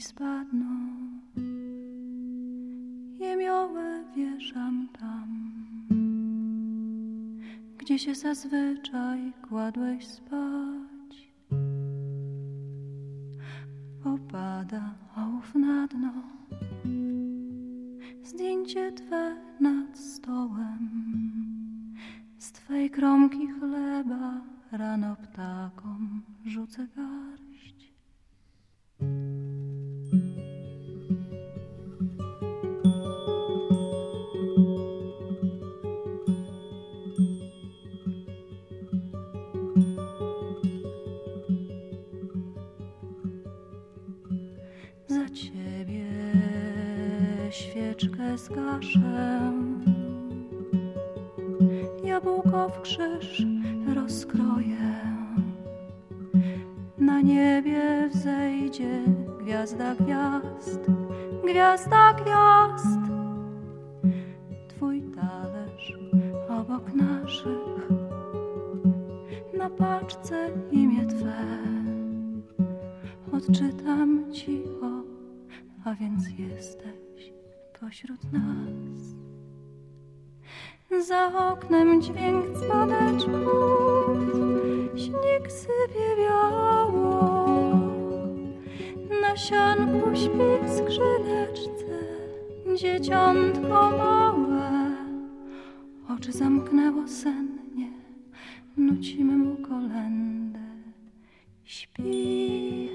spadną. Jemiołę wieszam tam, gdzie się zazwyczaj kładłeś spać. Opada ołów na dno, zdjęcie Twe nad stołem. Z Twej kromki chleba rano ptakom rzucę garść. Ciebie świeczkę zgaszę Jabłko w krzyż rozkroję. Na niebie wzejdzie gwiazda gwiazd Gwiazda gwiazd. Twój talerz obok naszych. Na paczce imię Twe. Odczytam cicho, a więc jesteś pośród nas. Za oknem dźwięk spadeczków, śnieg sypie biało. Na sianku śpi w skrzyneczce dzieciątko małe. Oczy zamknęło sennie, nucimy mu kolędę. Śpi,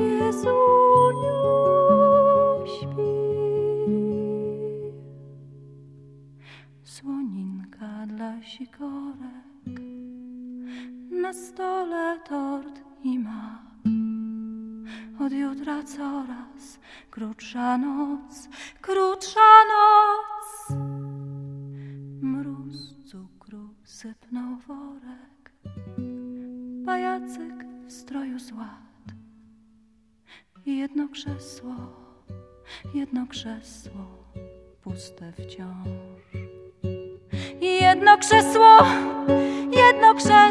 Jezuniu, Słoninka dla sikorek, na stole tort i mak. Od jutra coraz krótsza noc, krótsza noc. Mróz cukru sypnął worek, pajacyk w stroju z ład. I jedno krzesło, jedno krzesło, puste wciąż. Jedno krzesło, jedno krzesło,